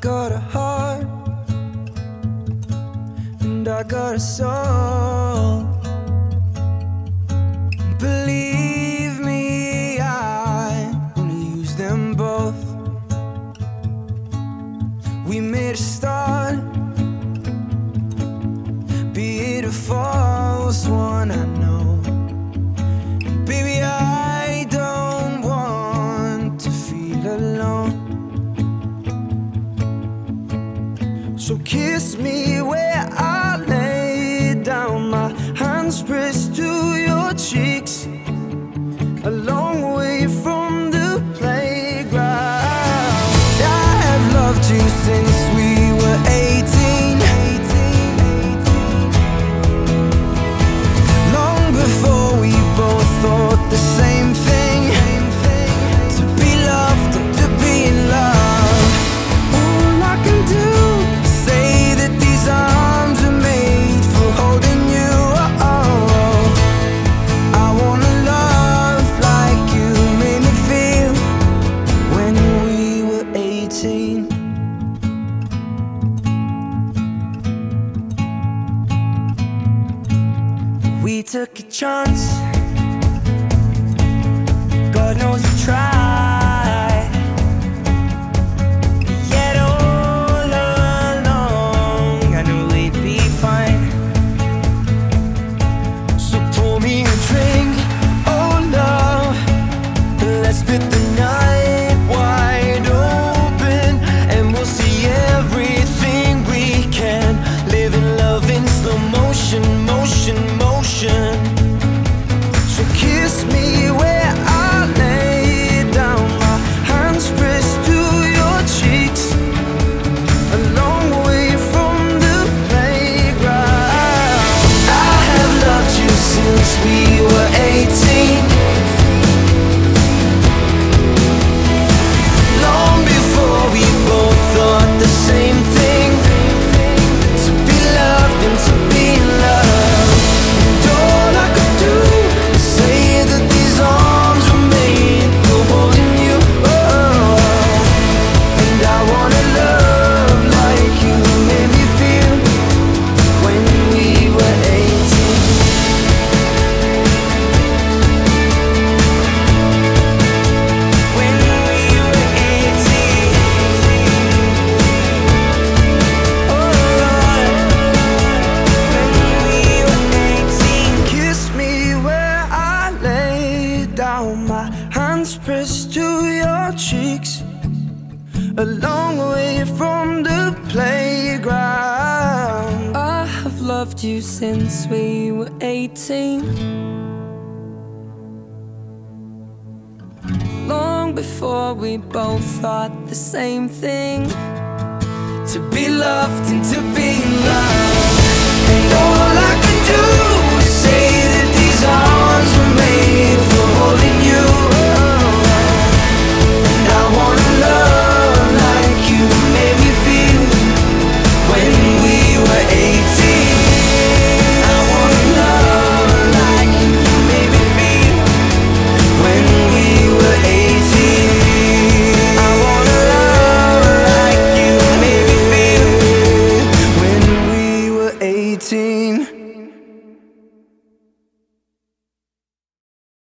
got a heart and I got a soul. Believe me, I wanna use them both. We made a start, Kiss me where I lay down, my hands pressed to your cheeks, a long took a chance. God knows we tried. Yet all along, I knew we'd be fine. So pour me a drink, oh love. Let's split the night wide open, and we'll see everything we can. Live in love in slow motion, motion. Since pressed to your cheeks, a long way from the playground. I have loved you since we were 18. Long before we both thought the same thing. to be loved and to be